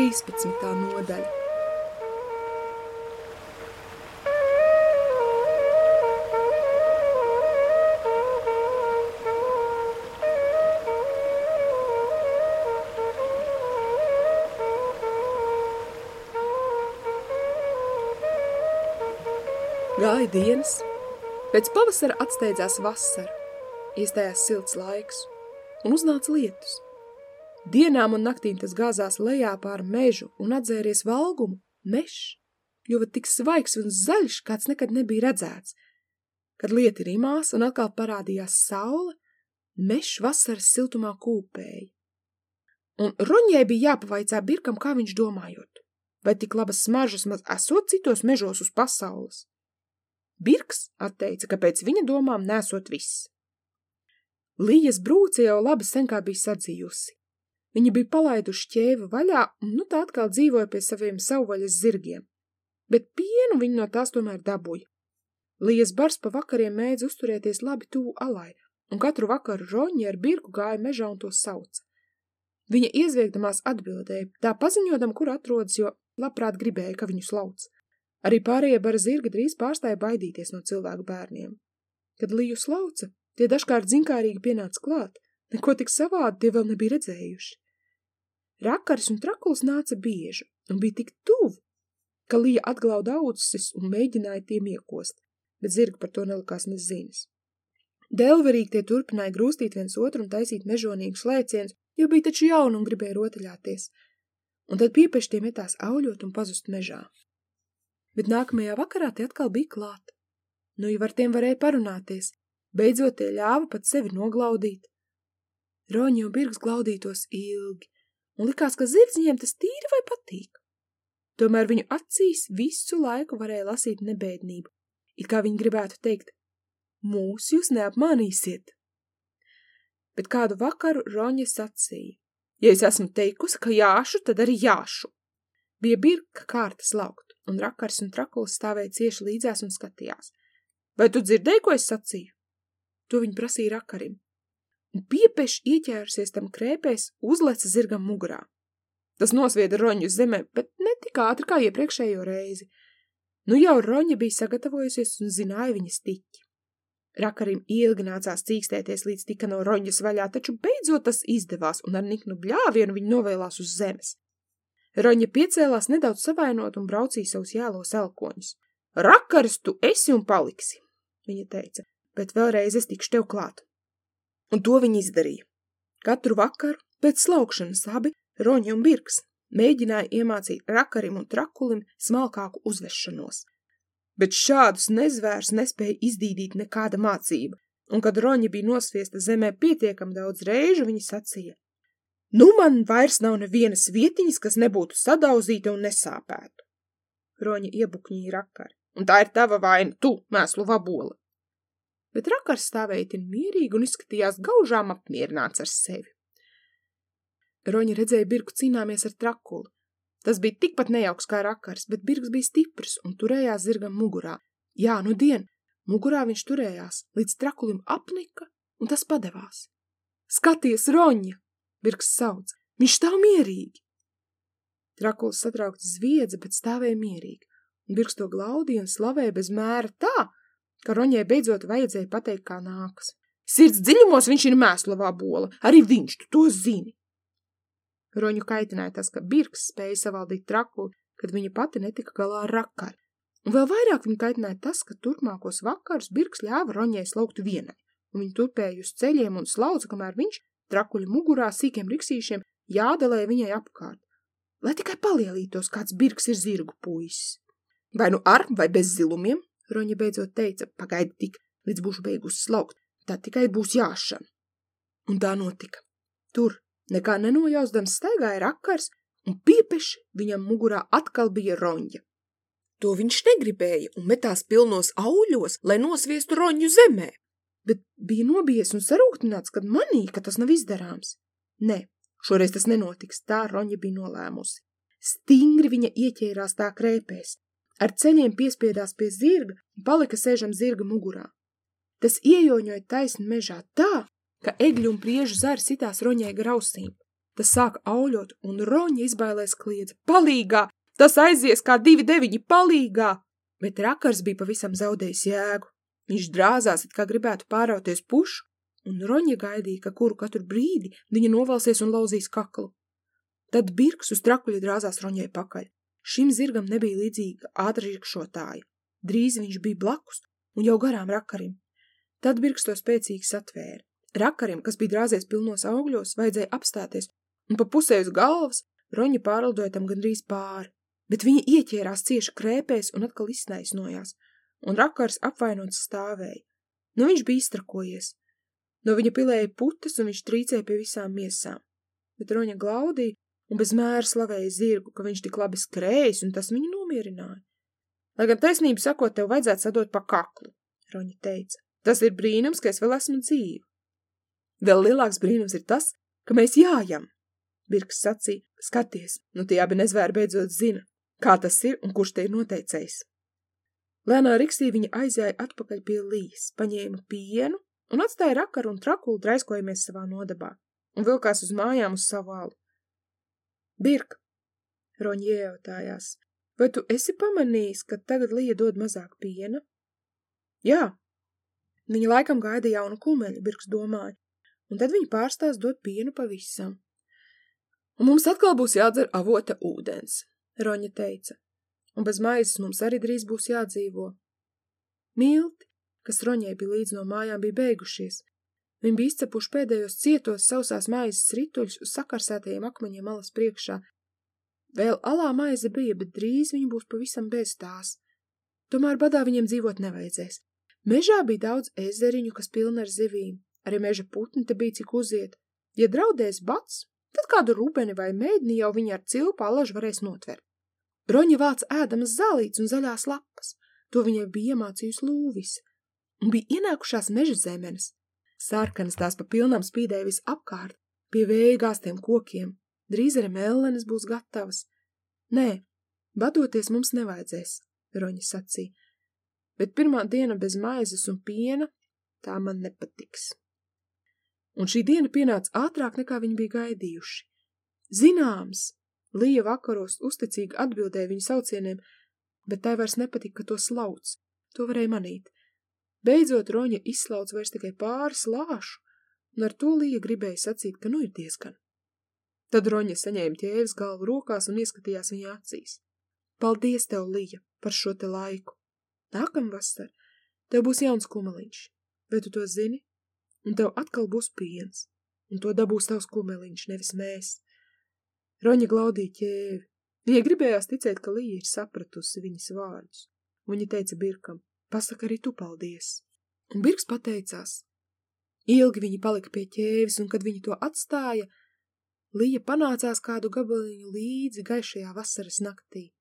13. nodaļa. Gāja dienas, pēc pavasara atsteidzās vasara, iestājās silts laiks un uznāca lietus. Dienām un naktīm tas gāzās lejā pār mežu un atzēries valgumu, mešs, kļuva tik svaigs un zaļš, kāds nekad nebija redzēts. Kad lieti rimās un atkal parādījās saule, mešs vasaras siltumā kūpēja. Un Roņai bija jāpavaicā Birkam, kā viņš domājot, vai tik labas smaržas maz esot citos mežos uz pasaules. Birks atteica, ka pēc viņa domām nesot viss. Lījas brūce jau labi sen kā bija sadzījusi. Viņa bija palaiduši ķēvi vaļā un nu tā atkal dzīvoja pie saviem savvaļas zirgiem. Bet pienu viņa no tās tomēr dabūja. Lījas bars pa vakariem mēdz uzturēties labi tuvu alai, un katru vakaru roņi ar birku gāja mežā un to sauca. Viņa iezviegdamās atbildēja, tā paziņodam, kur atrodas, jo labprāt gribēja, ka viņu slauc. Arī pārējie bara zirga drīz pārstāja baidīties no cilvēku bērniem. Kad Liju slauca, tie dažkārt zinkārīgi pienāca klāt, neko tik savādi tie vēl nebija redzējuši. Rakaris un trakuls nāca bieži un bija tik tuvu, ka Lija atglauda ausis un mēģināja tiem iekost, bet zirga par to nelikās nezinas. Delverīgi tie turpināja grūstīt viens otru un taisīt mežonīgus lēcienus, jo bija taču jauni un gribēja rotaļāties. Un tad piepeši tie metās auļot un pazust mežā bet nākamajā vakarā tie atkal bija klāt. Nu jau ar tiem varēja parunāties, beidzot tie ļāva pat sevi noglaudīt. Roņi un Birgs glaudītos ilgi, un likās, ka zirdziņiem tas tīri vai patīk. Tomēr viņu acīs visu laiku varēja lasīt nebēdnību, it kā viņi gribētu teikt, mūs jūs neapmānīsiet. Bet kādu vakaru Roņa sacīja, ja es esmu teikusi, ka jāšu, tad arī jāšu. Bija birka kārtas laukt un rakars un trakuls stāvēja cieši līdzās un skatījās. Vai tu dzirdēji, ko es sacīju? To viņi prasīja rakarim. Un piepeši ieķērusies tam krēpēs, uzleca zirgam mugurā. Tas nosvieda roņu zemē, bet ne tik ātri kā iepriekšējo reizi. Nu jau roņa bija sagatavojusies un zināja viņas tiķi. Rakarim ilgi nācās cīkstēties, līdz tika no roņas vaļā, taču beidzot tas izdevās, un ar niknu bļāvienu viņa novēlās uz zemes. Roņa piecēlās nedaudz savainot un braucīja savus jēlos elkoņus. Rakaris tu esi un paliksi, viņa teica, bet vēlreiz es tikšu tev klāt. Un to viņa izdarīja. Katru vakaru, pēc slaukšanas abi, Roņa un Birks, mēģināja iemācīt rakarim un trakulim smalkāku uzvešanos. Bet šādus nezvērs nespēja izdīdīt nekāda mācība, un kad Roņa bija nosviesta zemē pietiekam daudz reižu, viņa sacīja, Nu man vairs nav nevienas vietiņas, kas nebūtu sadauzīta un nesāpētu. Roņa iebukņīja rakari. Un tā ir tava vaina, tu, mēslu vabola. Bet rakars stāvēja tin mierīgi un izskatījās gaužām apmierināts ar sevi. Roņa redzēja Birku cīnāmies ar trakuli. Tas bija tikpat nejauks kā rakars, bet Birks bija stiprs un turējās zirgam mugurā. Jā, nu dien, mugurā viņš turējās, līdz trakulim apnika, un tas padevās. Skaties, Roņa! Birks sauc. Viņš stāv mierīgi. Trakuls satraukti zviedza, bet stāvēja mierīgi. Un Birks to glaudīja un slavēja bez mēra tā, ka Roņai beidzot vajadzēja pateikt, kā nākas. Sirds dziļumos viņš ir mēslavā bola, arī viņš, tu to zini. Roņu kaitināja tas, ka Birks spēja savaldīt trakuli, kad viņa pati netika galā ar rakari. Un vēl vairāk viņa kaitināja tas, ka turpmākos vakarus Birks ļāva Roņai slaukt vienai, un viņa turpēja uz ceļiem un slauca, kamēr viņš trakuļa mugurā sīkiem riksīšiem jādalē viņai apkārt, lai tikai palielītos, kāds birks ir zirgu puisis. Vai nu ar vai bez zilumiem, Roņa beidzot teica, pagaidi tik, līdz būšu beigus slaukt, tad tikai būs jāšana. Un tā notika. Tur, nekā nenojausdams staigāja rakars, un piepeši viņam mugurā atkal bija roņa. To viņš negribēja un metās pilnos auļos, lai nosviestu roņu zemē bet bija nobijies un sarūktināts, kad manīja, ka tas nav izdarāms. Nē, šoreiz tas nenotiks, tā Roņa bija nolēmusi. Stingri viņa ieķērās tā krēpēs, ar ceļiem piespiedās pie zirga un palika sēžam zirga mugurā. Tas iejoņoja taisni mežā tā, ka egļu un priežu zari sitās Roņai grausīm. Tas sāka auļot, un Roņa izbailēs kliedza. Palīgā! Tas aizies kā divi deviņi palīgā! Bet rakars bija pavisam zaudējis jēgu. Viņš drāzās, it kā gribētu pārauties pušu, un Roņa gaidīja, ka kuru katru brīdi viņa novalsies un lauzīs kaklu. Tad birks uz trakuļa drāzās Roņai pakaļ. Šim zirgam nebija līdzīga ātrriekšotāja. Drīz viņš bija blakus un jau garām rakarim. Tad birks to spēcīgi satvēra. Rakarim, kas bija drāzies pilnos augļos, vajadzēja apstāties, un pa pusē uz galvas Roņa pārlidoja tam gandrīz pāri, bet viņa ieķērās cieši krēpēs un atkal izsnaisnojās, un rakars apvainots stāvēja. Nu viņš bija iztrakojies. No viņa pilēja putas, un viņš trīcēja pie visām miesām. Bet Roņa glaudīja un bez mēra slavēja zirgu, ka viņš tik labi skrējis, un tas viņu nomierināja. Lai gan taisnību sakot, tev vajadzētu sadot pa kaklu, Roņa teica. Tas ir brīnums, ka es vēl esmu dzīva. Vēl lielāks brīnums ir tas, ka mēs jājam. Birks sacīja, skaties, nu tie abi nezvēri beidzot zina, kā tas ir un kurš te ir noteicējis. Lēnā riksī viņa aizēja atpakaļ pie līs, paņēma pienu un atstāja rakaru un trakulu draiskojamies savā nodabā un vilkās uz mājām uz savu alu. Birk, Roņa iejautājās, vai tu esi pamanījis, ka tagad Lija dod mazāk piena? Jā. Viņa laikam gaida jaunu kumeļu, Birks domāja, un tad viņa pārstās dot pienu pavisam. Un mums atkal būs jādzer avota ūdens, Roņa teica, un bez maizes mums arī drīz būs jādzīvo. Milti, kas Roņai bija līdz no mājām, bija beigušies, Viņi bija izcepuši pēdējos cietos sausās maizes rituļus uz sakarsētajiem akmeņiem malas priekšā. Vēl alā maize bija, bet drīz viņi būs pavisam bez tās. Tomēr badā viņiem dzīvot nevajadzēs. Mežā bija daudz ezeriņu, kas pilna ar zivīm. Arī meža putni te bija cik uziet. Ja draudēs bats, tad kādu rubeni vai mēdni jau viņi ar cilpu alažu varēs notvert. Roņa vāc ēdamas zālītes un zaļās lapas. To viņai bija iemācījusi lūvis. Un bija ienākušās meža zemenes. Sarkanas tās pa pilnām spīdēja visapkārt, pie vēja gāstiem kokiem. Drīz arī mellenes būs gatavas. Nē, badoties mums nevajadzēs, Roņa sacīja, bet pirmā diena bez maizes un piena tā man nepatiks. Un šī diena pienāca ātrāk nekā viņi bija gaidījuši. Zināms, Lija vakaros uzticīgi atbildēja viņu saucieniem, bet tai vairs nepatika, ka to slauc. To varēja manīt. Beidzot Roņa izslauc vairs tikai pāris lāšu, un ar to Lija gribēja sacīt, ka nu ir diezgan. Tad Roņa saņēma ķēvis galvu rokās un ieskatījās viņa acīs. Paldies tev, Lija, par šo te laiku. Nākam vasar, tev būs jauns kumeliņš, vai tu to zini? Un tev atkal būs piens, un to dabūs tavs kumeliņš, nevis mēs. Roņa glaudīja ķēvi. Viņa gribējās ticēt, ka Lija ir sapratusi viņas vārdus. Viņa teica Birkam, Pasaka arī tu paldies. Un Birks pateicās. Ilgi viņi palika pie ķēvis, un kad viņi to atstāja, Lija panācās kādu gabaliņu līdzi gaišajā vasaras naktī.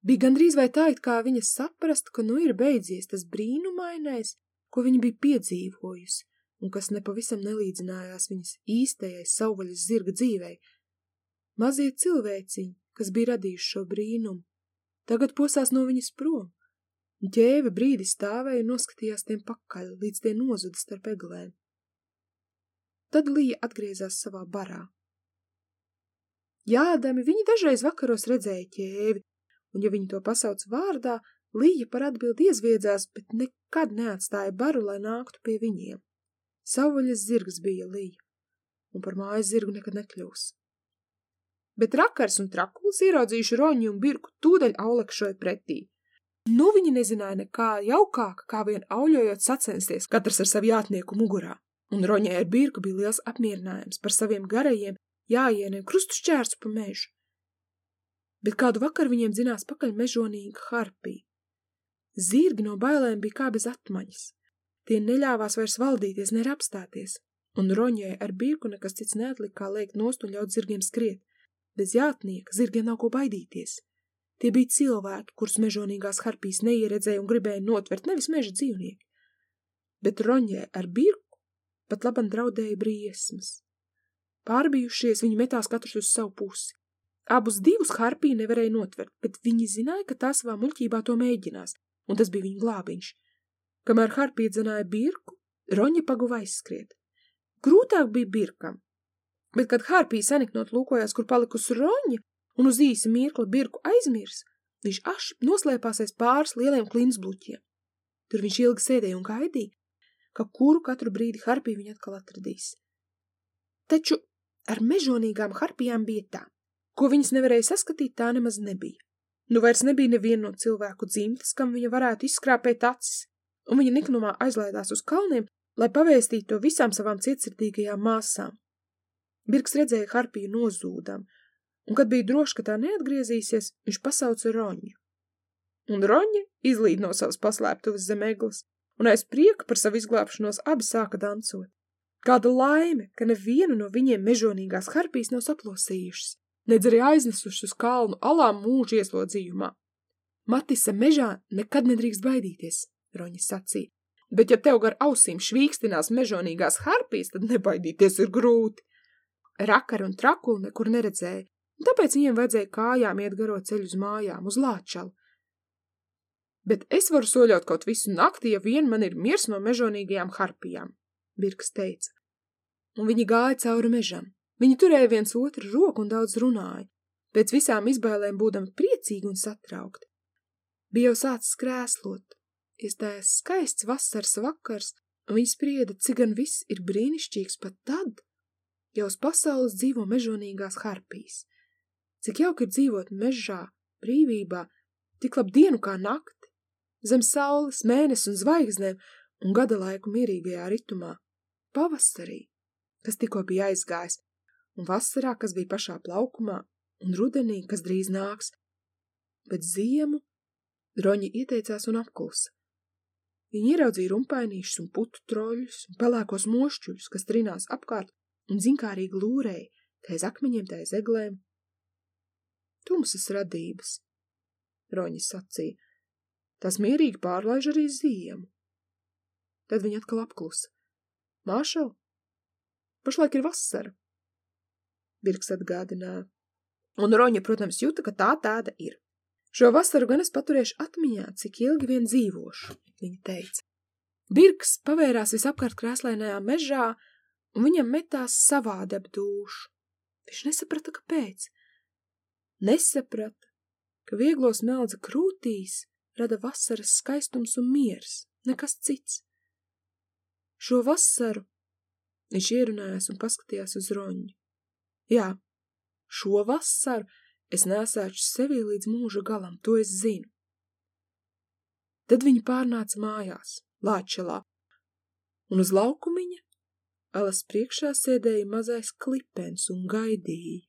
Bija gandrīz vai tā, it kā viņa saprast, ka nu ir beidzies tas brīnumainais, ko viņa bija piedzīvojusi, un kas nepavisam nelīdzinājās viņas īstajai sauvaļas zirga dzīvei. Mazie cilvēciņi, kas bija radījuši šo brīnumu, tagad posās no viņas prom, Ģēve brīdi stāvēja un noskatījās tiem pakaļ, līdz tie nozuda starp eglēm. Tad Lija atgriezās savā barā. Jādami, viņi dažreiz vakaros redzēja ķēvi, un ja viņi to pasauc vārdā, Lija par atbildi iezviedzās, bet nekad neatstāja baru, lai nāktu pie viņiem. Savvaļas zirgs bija Lija, un par mājas zirgu nekad nekļūs. Bet rakars un trakuls ieraudzījuši roņu un birku tūdaļ aulekšoja pretī, Nu viņi nezināja nekā jaukāk, kā vien auļojot sacensties, katrs ar savu jātnieku mugurā. Un Roņai ar Birku bija liels apmierinājums par saviem garajiem jāieniem krustu šķērsu pa mežu. Bet kādu vakaru viņiem dzinās pakaļ mežonīga harpī. Zirgi no bailēm bija kā bez atmaņas. Tie neļāvās vairs valdīties, ne apstāties, un Roņai ar Birku nekas cits neatlika, kā liekt nost un ļaut zirgiem skriet. Bez jātnieka zirgiem nav ko baidīties. Tie bija cilvēki, kurus mežonīgās harpijas neieredzēja un gribēja notvert nevis meža dzīvnieki, bet roņē ar birku pat labam draudēja briesmas. Pārbijušies, viņi metās katrs uz savu pusi. Abus divus harpiju nevarēja notvert, bet viņi zināja, ka tā savā muļķībā to mēģinās, un tas bija viņa glābiņš. Kamēr harpija dzenāja birku, roņa paguva aizskriet. Grūtāk bija birkam. Bet, kad Hārpija saniknot lūkojās, kur palikusi roņa, un uz īsi mirkli birku aizmirs, viņš aši noslēpās aiz pāris lieliem klinsbluķiem. Tur viņš ilgi sēdēja un gaidīja, ka kuru katru brīdi Harpija viņu atkal atradīs. Taču ar mežonīgām harpijām bija tā. Ko viņas nevarēja saskatīt, tā nemaz nebija. Nu vairs nebija neviena no cilvēku dzimtas, kam viņa varētu izskrāpēt acis, un viņa niknumā aizlaidās uz kalniem, lai pavēstītu to visām savām cietsirdīgajām māsām. Birks redzēja harpiju nozūdam, un, kad bija droši, ka tā neatgriezīsies, viņš pasauca Roņu. Un Roņa izlīd no savas paslēptuves zem eglas, un aiz prieka par savu izglābšanos abi sāka dancot. Kāda laime, ka nevienu no viņiem mežonīgās harpijas nav saplosījušas, nedz arī aiznesušas uz kalnu alām mūža ieslodzījumā. Matisa mežā nekad nedrīkst baidīties, Roņa sacīja, bet ja tev gar ausīm švīkstinās mežonīgās harpijas, tad nebaidīties ir grūti. Rakari un trakuli nekur neredzēja, tāpēc viņiem vajadzēja kājām iet garo ceļu uz mājām, uz lāčalu. Bet es varu soļot kaut visu nakti, ja vien man ir miers no mežonīgajām harpijām, Birks teica. Un viņi gāja cauri mežam. Viņi turēja viens otru roku un daudz runāja, pēc visām izbailēm būdami priecīgi un satraukti. Bija jau sācis krēslot, iestājās skaists vasaras vakars, un viņi sprieda, cik gan viss ir brīnišķīgs pat tad, ja uz pasaules dzīvo mežonīgās harpijas. Cik jauki ir dzīvot mežā, brīvībā, tik lab dienu kā nakti, zem saules, mēnesi un zvaigznēm un gada laiku mierīgajā ritumā, pavasarī, kas tikko bija aizgājis, un vasarā, kas bija pašā plaukumā, un rudenī, kas drīz nāks, bet ziemu droņi ieteicās un apklusa. Viņi ieraudzīja rumpainīšus un putu troļus un pelēkos mošķuļus, kas trinās apkārt un zinkārīgi lūrēja, taiz akmeņiem, taiz eglēm. Tumsas radības, Roņi sacīja, tas mierīgi pārlaiž arī ziemu. Tad viņa atkal apklusa. Māšau, pašlaik ir vasara. Birks atgādināja. Un Roņa, protams, jūta, ka tā tāda ir. Šo vasaru gan es paturēšu atmiņā, cik ilgi vien dzīvošu, viņa teica. Birks pavērās visapkārt krēslainajā mežā, un viņam metās savādi ap dūšu. Viņš nesaprata, kāpēc. Nesaprata, ka vieglos meldza krūtīs rada vasaras skaistums un miers, nekas cits. Šo vasaru viņš ierunājās un paskatījās uz roņu. Jā, šo vasaru es nesāču sevi līdz mūža galam, to es zinu. Tad viņi pārnāca mājās, Lāčelā, un uz laukumiņa alas priekšā sēdēja mazais klipens un gaidīja.